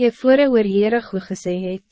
Jy vore oor Heere goe gesê het,